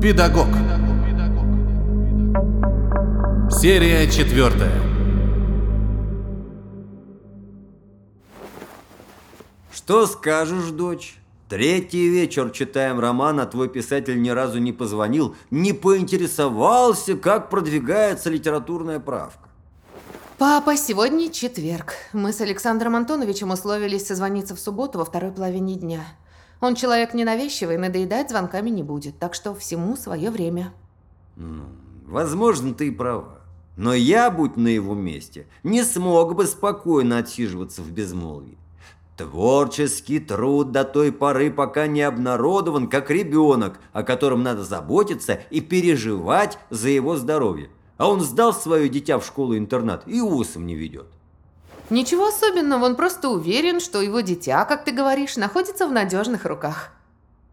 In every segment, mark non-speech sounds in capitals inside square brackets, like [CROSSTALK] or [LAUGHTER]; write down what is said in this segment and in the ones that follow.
Педагог. Серия четвертая. Что скажешь, дочь? Третий вечер читаем роман, а твой писатель ни разу не позвонил, не поинтересовался, как продвигается литературная правка. Папа, сегодня четверг. Мы с Александром Антоновичем условились созвониться в субботу во второй половине дня. Он человек ненавязчивый, надоедать звонками не будет, так что всему свое время. Ну, возможно, ты и права. Но я, будь на его месте, не смог бы спокойно отсиживаться в безмолвии. Творческий труд до той поры, пока не обнародован, как ребенок, о котором надо заботиться и переживать за его здоровье. А он сдал свое дитя в школу-интернат и усом не ведет. Ничего особенного, он просто уверен, что его дитя, как ты говоришь, находится в надежных руках.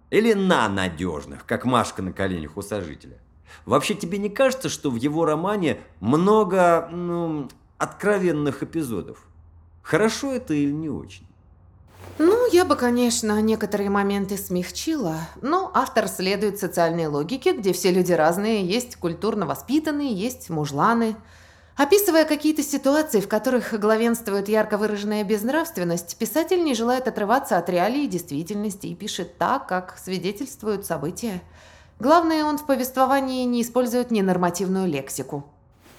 Или на надежных, как Машка на коленях у сожителя. Вообще тебе не кажется, что в его романе много, ну, откровенных эпизодов? Хорошо это или не очень? Ну, я бы, конечно, некоторые моменты смягчила, но автор следует социальной логике, где все люди разные, есть культурно воспитанные, есть мужланы. Описывая какие-то ситуации, в которых главенствует ярко выраженная безнравственность, писатель не желает отрываться от реалий и действительности и пишет так, как свидетельствуют события. Главное, он в повествовании не использует ненормативную лексику.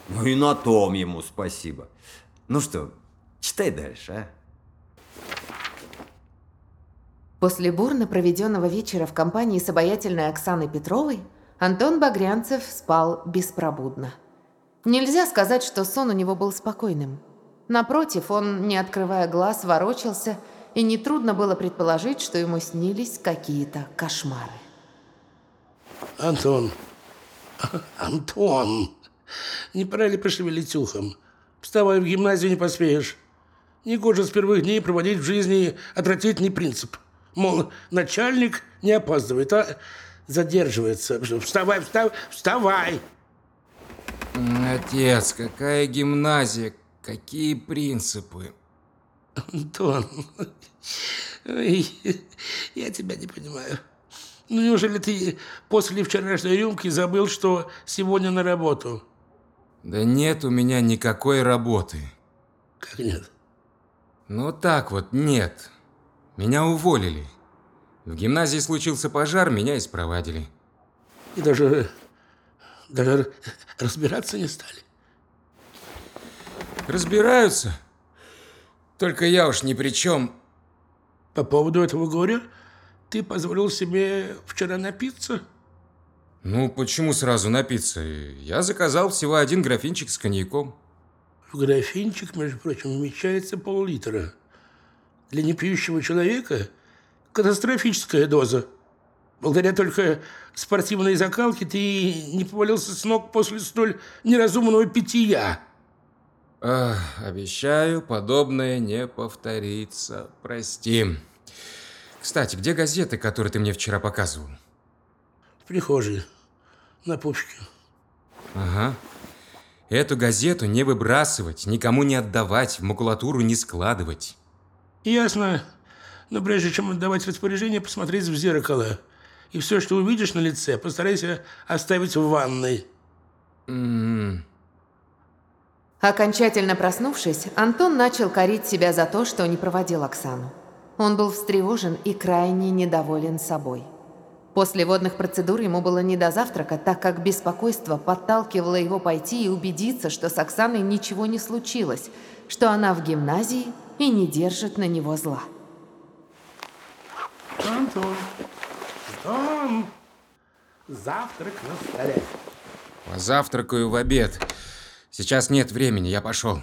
Ну и на том ему спасибо. Ну что, читай дальше, а? После бурно проведенного вечера в компании с обаятельной Оксаной Петровой Антон Багрянцев спал беспробудно. Нельзя сказать, что сон у него был спокойным. Напротив, он, не открывая глаз, ворочался, и нетрудно было предположить, что ему снились какие-то кошмары. Антон, [LAUGHS] Антон, не пора ли пошевелить ухом? Вставай, в гимназию не поспеешь. Негоже с первых дней проводить в жизни отвратительный принцип – Мол, начальник не опаздывает, а задерживается. Вставай, вставай, вставай! Отец, какая гимназия, какие принципы? Антон, я тебя не понимаю. Ну, неужели ты после вчерашней рюмки забыл, что сегодня на работу? Да нет у меня никакой работы. Как нет? Ну так вот, нет. Меня уволили. В гимназии случился пожар, меня испровадили. И даже... даже разбираться не стали? Разбираются. Только я уж ни при чем. По поводу этого горя ты позволил себе вчера напиться? Ну, почему сразу напиться? Я заказал всего один графинчик с коньяком. В графинчик, между прочим, вмещается пол-литра. Для непьющего человека катастрофическая доза. Благодаря только спортивной закалке ты не повалился с ног после столь неразумного питья. Ах, обещаю, подобное не повторится. Прости. Кстати, где газеты, которые ты мне вчера показывал? В прихожей, на пупке. Ага. Эту газету не выбрасывать, никому не отдавать, в макулатуру не складывать. Ясно. Но прежде чем отдавать распоряжение, посмотреть в зеркало. И все, что увидишь на лице, постарайся оставить в ванной. Mm. Окончательно проснувшись, Антон начал корить себя за то, что не проводил Оксану. Он был встревожен и крайне недоволен собой. После водных процедур ему было не до завтрака, так как беспокойство подталкивало его пойти и убедиться, что с Оксаной ничего не случилось, что она в гимназии и не держит на него зла. Антон, Антон, завтрак на столе. Позавтракаю в обед. Сейчас нет времени, я пошел.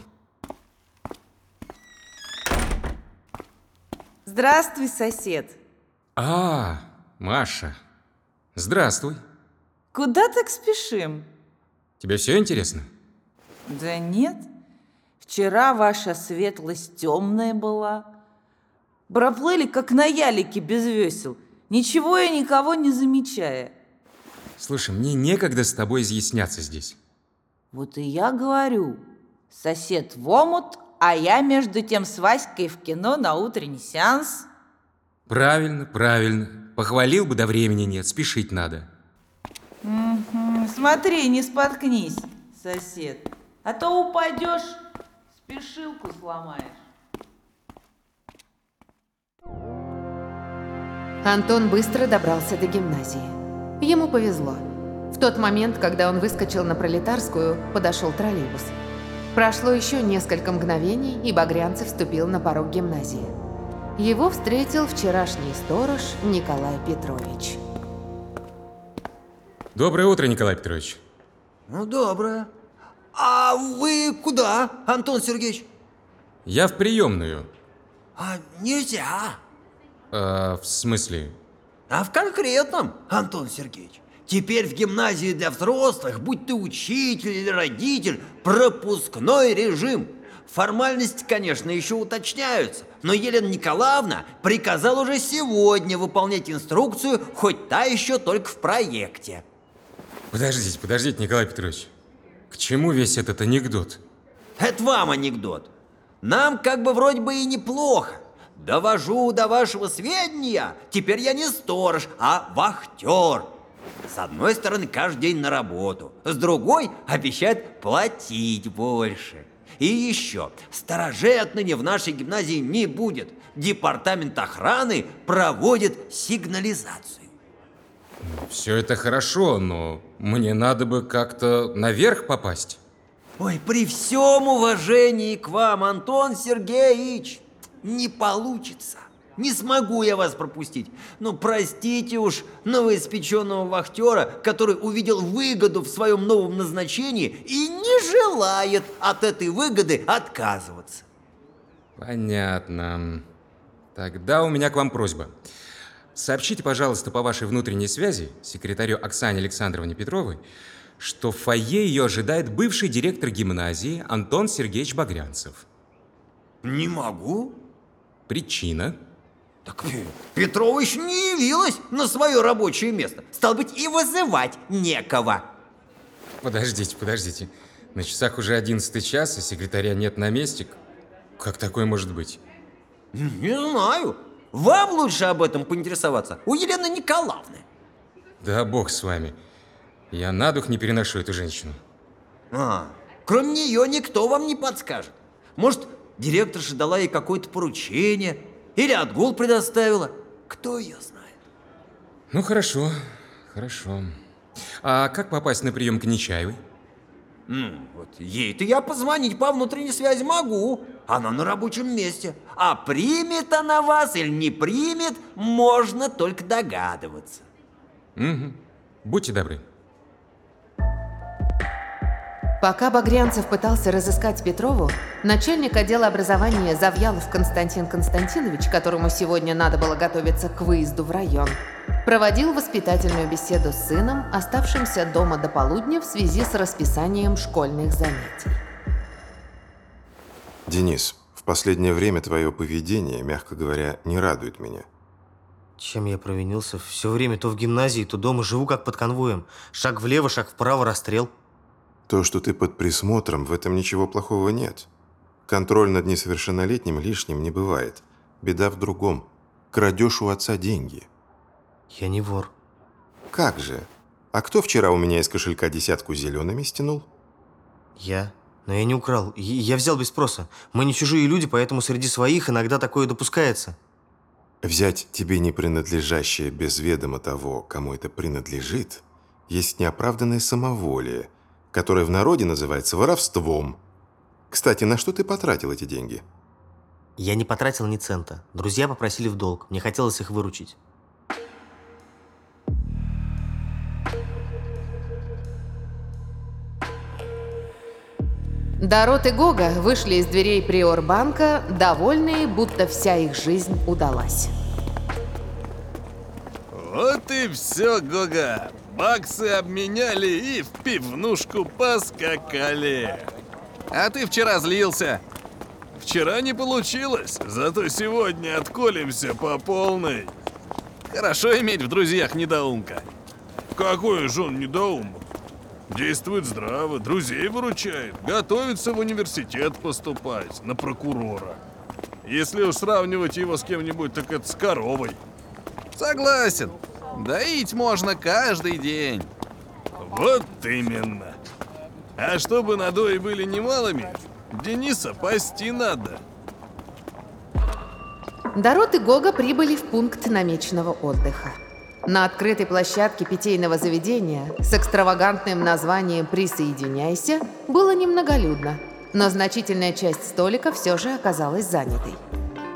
Здравствуй, сосед. А, Маша. Здравствуй. Куда так спешим? Тебе все интересно? Да нет. Вчера ваша светлость темная была. Проплыли, как на ялике без весел, ничего и никого не замечая. Слушай, мне некогда с тобой изъясняться здесь. Вот и я говорю, сосед в омут, а я между тем с Васькой в кино на утренний сеанс. Правильно, правильно. Похвалил бы, да времени нет, спешить надо. Смотри, не споткнись, сосед. А то упадешь, спешилку сломаешь. Антон быстро добрался до гимназии. Ему повезло. В тот момент, когда он выскочил на Пролетарскую, подошел троллейбус. Прошло еще несколько мгновений, и Багрянцев вступил на порог гимназии. Его встретил вчерашний сторож Николай Петрович. Доброе утро, Николай Петрович. Ну, доброе. А вы куда, Антон Сергеевич? Я в приемную. А нельзя. Э, в смысле? А в конкретном, Антон Сергеевич. Теперь в гимназии для взрослых, будь ты учитель или родитель, пропускной режим. Формальности, конечно, еще уточняются, но Елена Николаевна приказала уже сегодня выполнять инструкцию, хоть та еще только в проекте. Подождите, подождите, Николай Петрович. К чему весь этот анекдот? Это вам анекдот. Нам как бы вроде бы и неплохо. Довожу до вашего сведения, теперь я не сторож, а вахтер. С одной стороны, каждый день на работу, с другой обещают платить больше. И еще, сторожей отныне в нашей гимназии не будет. Департамент охраны проводит сигнализацию. Все это хорошо, но мне надо бы как-то наверх попасть. Ой, при всем уважении к вам, Антон Сергеевич, не получится. Не смогу я вас пропустить. Ну, простите уж новоиспеченного вахтера, который увидел выгоду в своем новом назначении и не желает от этой выгоды отказываться. Понятно. Тогда у меня к вам просьба. Сообщите, пожалуйста, по вашей внутренней связи секретарю Оксане Александровне Петровой, что в фойе ее ожидает бывший директор гимназии Антон Сергеевич Багрянцев. Не могу. Причина? Так э, Петрова еще не явилась на свое рабочее место. Стал быть, и вызывать некого. Подождите, подождите. На часах уже 11 час, и секретаря нет на месте. Как такое может быть? Не знаю. Вам лучше об этом поинтересоваться. У Елены Николаевны. Да бог с вами. Я на дух не переношу эту женщину. А, кроме нее никто вам не подскажет. Может, директорша дала ей какое-то поручение или отгул предоставила. Кто ее знает? Ну хорошо, хорошо. А как попасть на прием к Нечаевой? Ну, вот ей-то я позвонить по внутренней связи могу. Она на рабочем месте. А примет она вас или не примет, можно только догадываться. Угу. Будьте добры. Пока Багрянцев пытался разыскать Петрову, начальник отдела образования Завьялов Константин Константинович, которому сегодня надо было готовиться к выезду в район, проводил воспитательную беседу с сыном, оставшимся дома до полудня в связи с расписанием школьных занятий. Денис, в последнее время твое поведение, мягко говоря, не радует меня. Чем я провинился? Все время то в гимназии, то дома живу как под конвоем. Шаг влево, шаг вправо, расстрел. То, что ты под присмотром, в этом ничего плохого нет. Контроль над несовершеннолетним лишним не бывает. Беда в другом. Крадешь у отца деньги. Я не вор. Как же? А кто вчера у меня из кошелька десятку зелеными стянул? Я. Но я не украл. Я взял без спроса. Мы не чужие люди, поэтому среди своих иногда такое допускается. Взять тебе не принадлежащее без ведома того, кому это принадлежит, есть неоправданное самоволие, которое в народе называется воровством. Кстати, на что ты потратил эти деньги? Я не потратил ни цента. Друзья попросили в долг. Мне хотелось их выручить. Дарот и Гога вышли из дверей Приорбанка, довольные, будто вся их жизнь удалась. Вот и все, Гога. Баксы обменяли и в пивнушку поскакали. А ты вчера злился. Вчера не получилось, зато сегодня отколемся по полной. Хорошо иметь в друзьях недоумка. Какой же он недоумок? Действует здраво, друзей выручает, готовится в университет поступать, на прокурора. Если уж сравнивать его с кем-нибудь, так это с коровой. Согласен. Доить можно каждый день. Вот именно. А чтобы надои были немалыми, Дениса пасти надо. Дорот и Гога прибыли в пункт намеченного отдыха. На открытой площадке питейного заведения с экстравагантным названием «Присоединяйся» было немноголюдно, но значительная часть столика все же оказалась занятой.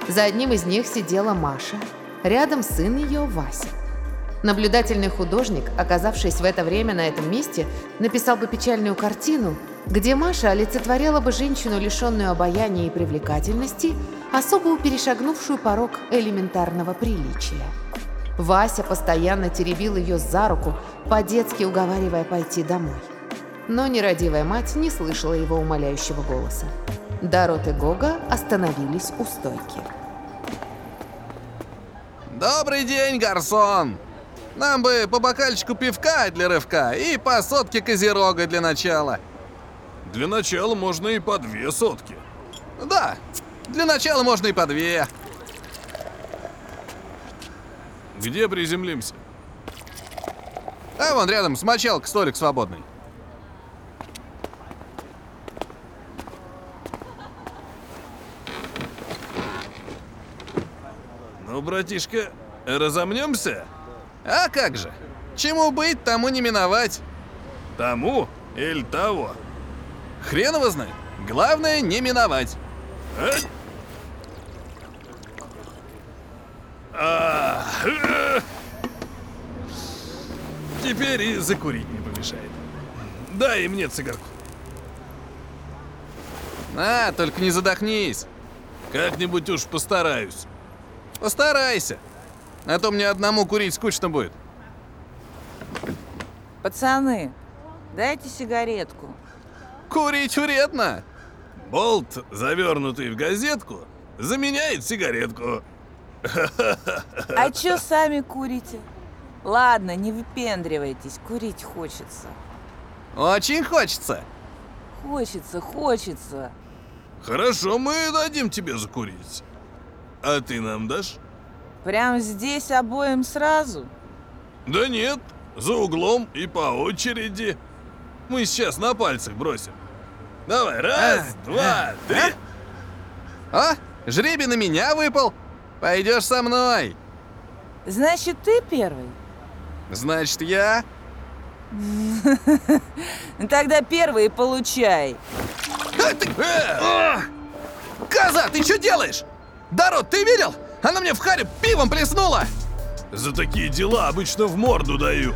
За одним из них сидела Маша, рядом сын ее Вася. Наблюдательный художник, оказавшись в это время на этом месте, написал бы печальную картину, где Маша олицетворяла бы женщину, лишенную обаяния и привлекательности, особо перешагнувшую порог элементарного приличия. Вася постоянно теребил ее за руку, по-детски уговаривая пойти домой. Но нерадивая мать не слышала его умоляющего голоса. Дарот и Гога остановились у стойки. Добрый день, гарсон! Нам бы по бокальчику пивка для рывка и по сотке козерога для начала. Для начала можно и по две сотки. Да, для начала можно и по две. Где приземлимся? А вон рядом с столик свободный. Братишка, разомнемся? А как же? Чему быть, тому не миновать. Тому или того? Хрен его знает. Главное не миновать. Ать! А, э. Теперь и закурить не помешает. Дай и мне цигарку. А, только не задохнись. Как-нибудь уж постараюсь. Постарайся. А то мне одному курить скучно будет. Пацаны, дайте сигаретку. Курить вредно. Болт, завернутый в газетку, заменяет сигаретку. А чё сами курите? Ладно, не выпендривайтесь, курить хочется. Очень хочется. Хочется, хочется. Хорошо, мы дадим тебе закурить. А ты нам дашь? Прям здесь обоим сразу? Да нет, за углом и по очереди. Мы сейчас на пальцах бросим. Давай, раз, два, три. А, жребий на меня выпал. Пойдешь со мной. Значит, ты первый? Значит, я... [LAUGHS] Тогда первый получай. А, ты- А! Коза, ты что делаешь? Дарот, ты видел? Она мне в харе пивом плеснула. За такие дела обычно в морду даю.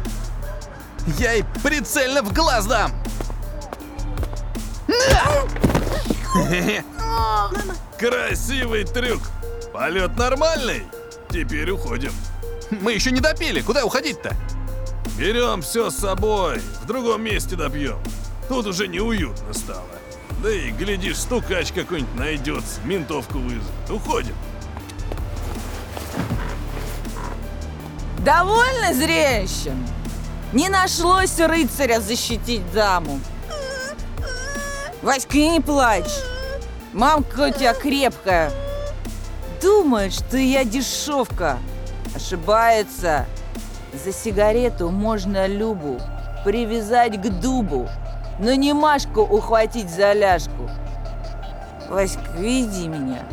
Я ей прицельно в глаз дам. Красивый трюк. Полет нормальный. Теперь уходим. Мы еще не допили. Куда уходить-то? Берем все с собой. В другом месте допьем. Тут уже неуютно стало. Да и, глядишь, стукач какой-нибудь найдется, ментовку вызовет. Уходим. Довольно зрелищем? Не нашлось рыцаря защитить даму. Васька, не плачь. Мамка у тебя крепкая. Думает, что я дешевка. Ошибается. За сигарету можно Любу привязать к дубу, но не Машку ухватить за ляжку. Васька, веди меня.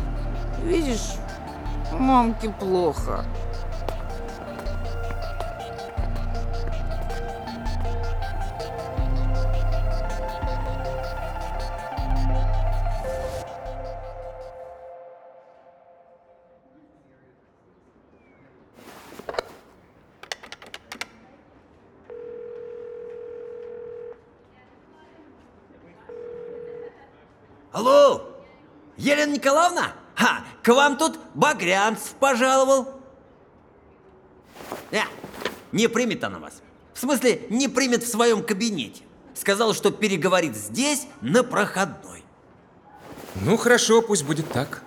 Видишь, мамке плохо. Николаевна? Ха, к вам тут Багрянцев пожаловал. Э, не примет она вас. В смысле, не примет в своем кабинете. Сказал, что переговорит здесь, на проходной. Ну хорошо, пусть будет так.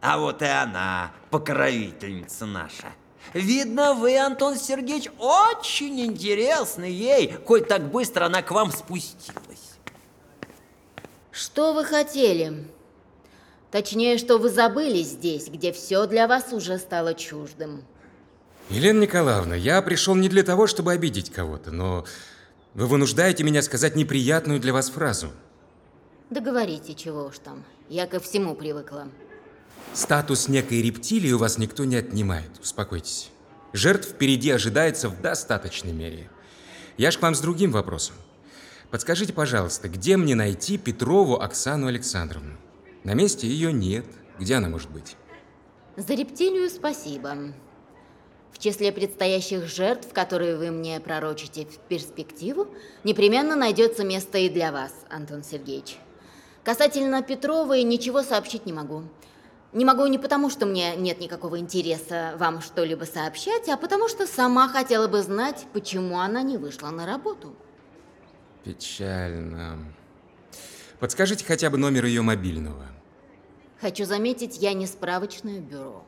А вот и она, покровительница наша. Видно, вы, Антон Сергеевич, очень интересны ей, хоть так быстро она к вам спустилась. Что вы хотели? Точнее, что вы забыли здесь, где все для вас уже стало чуждым. Елена Николаевна, я пришел не для того, чтобы обидеть кого-то, но вы вынуждаете меня сказать неприятную для вас фразу. Договорите, чего уж там. Я ко всему привыкла. Статус некой рептилии у вас никто не отнимает, успокойтесь. Жертв впереди ожидается в достаточной мере. Я ж к вам с другим вопросом. Подскажите, пожалуйста, где мне найти Петрову Оксану Александровну? На месте ее нет. Где она может быть? За рептилию спасибо. В числе предстоящих жертв, которые вы мне пророчите в перспективу, непременно найдется место и для вас, Антон Сергеевич. Касательно Петровой ничего сообщить не могу. Не могу не потому, что мне нет никакого интереса вам что-либо сообщать, а потому что сама хотела бы знать, почему она не вышла на работу. Печально. Подскажите хотя бы номер ее мобильного. Хочу заметить, я не справочное бюро.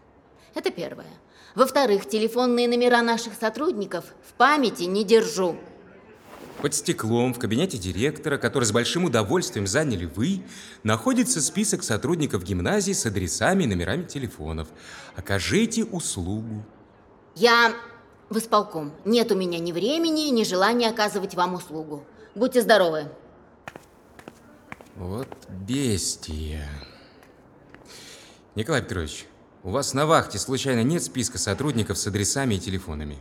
Это первое. Во-вторых, телефонные номера наших сотрудников в памяти не держу. Под стеклом в кабинете директора, который с большим удовольствием заняли вы, находится список сотрудников гимназии с адресами и номерами телефонов. Окажите услугу. Я в исполком. Нет у меня ни времени, ни желания оказывать вам услугу. Будьте здоровы. Вот бестия. Николай Петрович, у вас на вахте случайно нет списка сотрудников с адресами и телефонами?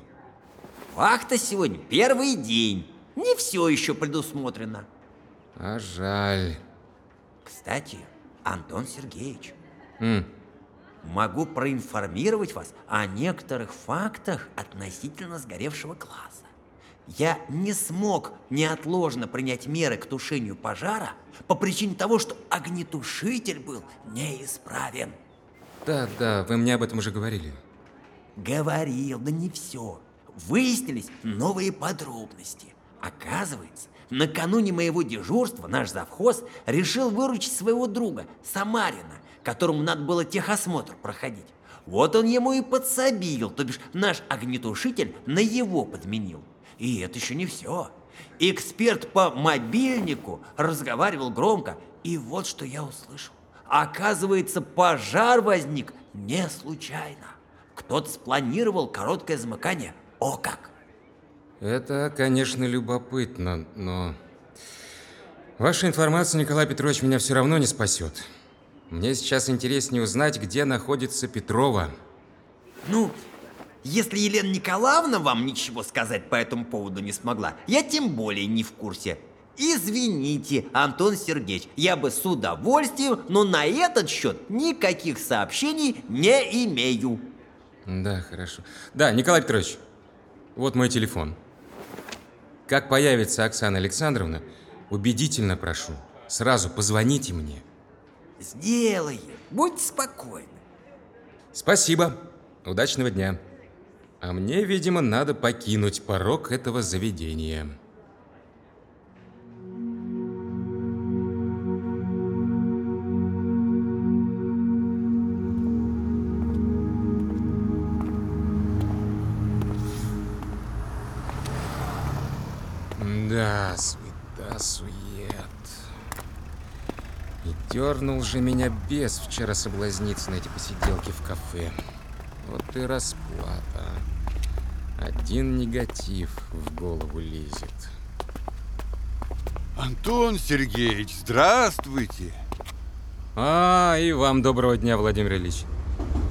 Вахта сегодня первый день. Не все еще предусмотрено. А жаль. Кстати, Антон Сергеевич, М, могу проинформировать вас о некоторых фактах относительно сгоревшего класса. Я не смог неотложно принять меры к тушению пожара по причине того, что огнетушитель был неисправен. Да, да, вы мне об этом уже говорили. Говорил, да не все. Выяснились новые подробности. Оказывается, накануне моего дежурства наш завхоз решил выручить своего друга, Самарина, которому надо было техосмотр проходить. Вот он ему и подсобил, то бишь наш огнетушитель на его подменил. И это еще не все. Эксперт по мобильнику разговаривал громко, и вот что я услышал. Оказывается, пожар возник не случайно. Кто-то спланировал короткое замыкание. О как! Это, конечно, любопытно, но... Ваша информация, Николай Петрович, меня все равно не спасет. Мне сейчас интереснее узнать, где находится Петрова. Ну, если Елена Николаевна вам ничего сказать по этому поводу не смогла, я тем более не в курсе. Извините, Антон Сергеевич, я бы с удовольствием, но на этот счет никаких сообщений не имею. Да, хорошо. Да, Николай Петрович, вот мой телефон. Как появится Оксана Александровна, убедительно прошу, сразу позвоните мне. Сделаем, будьте спокойны. Спасибо. Удачного дня. А мне, видимо, надо покинуть порог этого заведения. Да, суета, сует. И дернул же меня бес вчера соблазниться на эти посиделки в кафе. Вот и расплата. Один негатив в голову лезет. Антон Сергеевич, здравствуйте. А, и вам доброго дня, Владимир Ильич.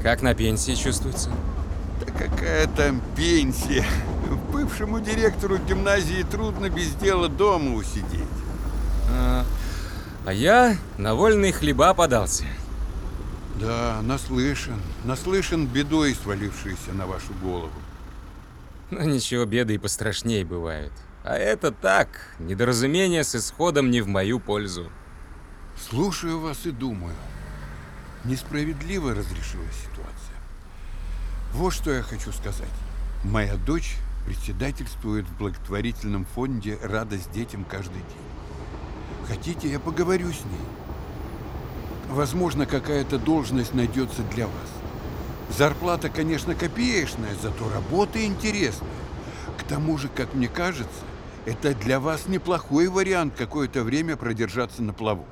Как на пенсии чувствуется? Да какая там пенсия. Бывшему директору гимназии трудно без дела дома усидеть. А, а я на вольные хлеба подался. Да, наслышан. Наслышан бедой, свалившейся на вашу голову. Но ничего, беды и пострашнее бывают. А это так, недоразумение с исходом не в мою пользу. Слушаю вас и думаю. Несправедливо разрешилась ситуация. Вот что я хочу сказать. Моя дочь председательствует в благотворительном фонде «Радость детям каждый день». Хотите, я поговорю с ней? Возможно, какая-то должность найдется для вас. Зарплата, конечно, копеечная, зато работа интересная. К тому же, как мне кажется, это для вас неплохой вариант какое-то время продержаться на плаву.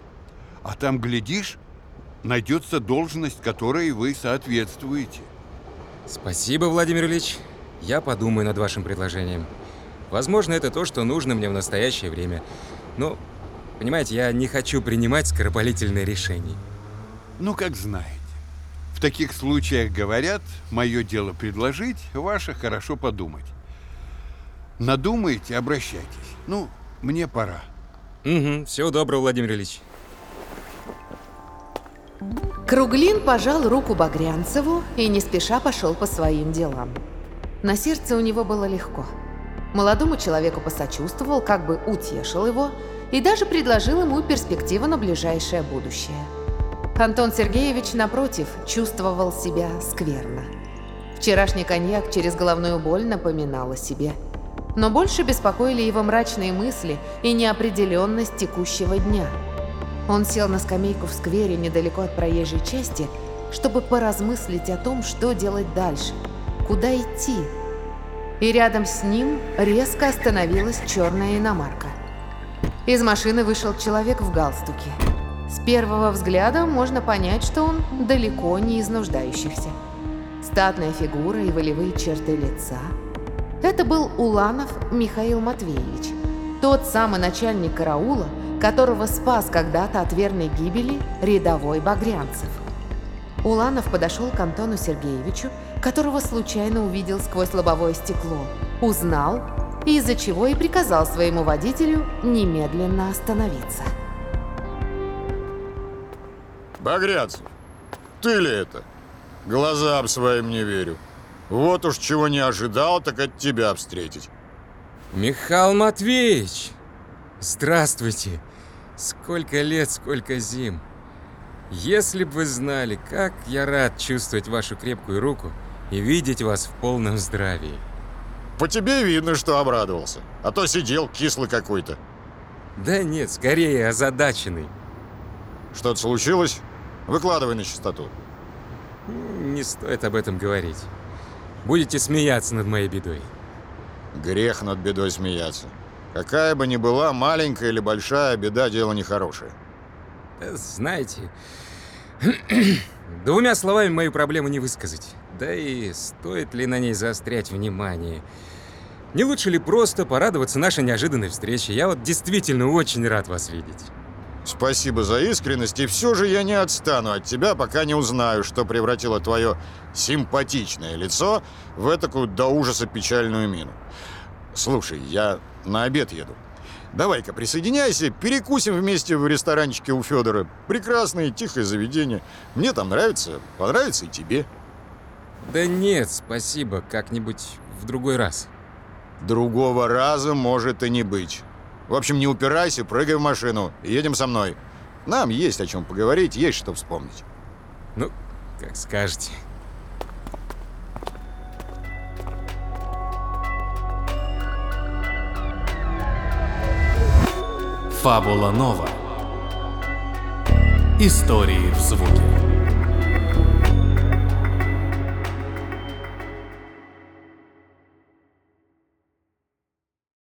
А там, глядишь, найдется должность, которой вы соответствуете. Спасибо, Владимир Ильич. Я подумаю над вашим предложением. Возможно, это то, что нужно мне в настоящее время. Но, понимаете, я не хочу принимать скоропалительные решения. Ну, как знаете. В таких случаях говорят, мое дело предложить, ваше хорошо подумать. Надумаете, обращайтесь. Ну, мне пора. Угу, всего доброго, Владимир Ильич. Круглин пожал руку Багрянцеву и не спеша пошел по своим делам. На сердце у него было легко. Молодому человеку посочувствовал, как бы утешил его и даже предложил ему перспективу на ближайшее будущее. Антон Сергеевич, напротив, чувствовал себя скверно. Вчерашний коньяк через головную боль напоминал о себе. Но больше беспокоили его мрачные мысли и неопределенность текущего дня. Он сел на скамейку в сквере недалеко от проезжей части, чтобы поразмыслить о том, что делать дальше, куда идти. И рядом с ним резко остановилась черная иномарка. Из машины вышел человек в галстуке. С первого взгляда можно понять, что он далеко не из нуждающихся. Статная фигура и волевые черты лица. Это был Уланов Михаил Матвеевич, тот самый начальник караула, которого спас когда-то от верной гибели рядовой Багрянцев. Уланов подошел к Антону Сергеевичу, которого случайно увидел сквозь лобовое стекло, узнал, из-за чего и приказал своему водителю немедленно остановиться. Багрянцев, ты ли это? Глазам своим не верю. Вот уж чего не ожидал, так от тебя встретить. Михаил Матвеевич! Здравствуйте! Сколько лет, сколько зим! Если бы вы знали, как я рад чувствовать вашу крепкую руку и видеть вас в полном здравии. По тебе видно, что обрадовался. А то сидел кислый какой-то. Да нет, скорее озадаченный. Что-то случилось? Выкладывай на чистоту. Не стоит об этом говорить. Будете смеяться над моей бедой. Грех над бедой смеяться. Какая бы ни была, маленькая или большая, беда – дело нехорошее. Знаете, [CLEARS THROAT] двумя словами мою проблему не высказать. Да и стоит ли на ней заострять внимание? Не лучше ли просто порадоваться нашей неожиданной встрече? Я вот действительно очень рад вас видеть. Спасибо за искренность, и все же я не отстану от тебя, пока не узнаю, что превратило твое симпатичное лицо в такую до ужаса печальную мину. Слушай, я на обед еду. Давай-ка присоединяйся, перекусим вместе в ресторанчике у Федора. Прекрасное, тихое заведение. Мне там нравится, понравится и тебе. Да нет, спасибо, как-нибудь в другой раз. Другого раза может и не быть. В общем, не упирайся, прыгай в машину и едем со мной. Нам есть о чем поговорить, есть что вспомнить. Ну, как скажете. Фабула Нова. Истории в звуке.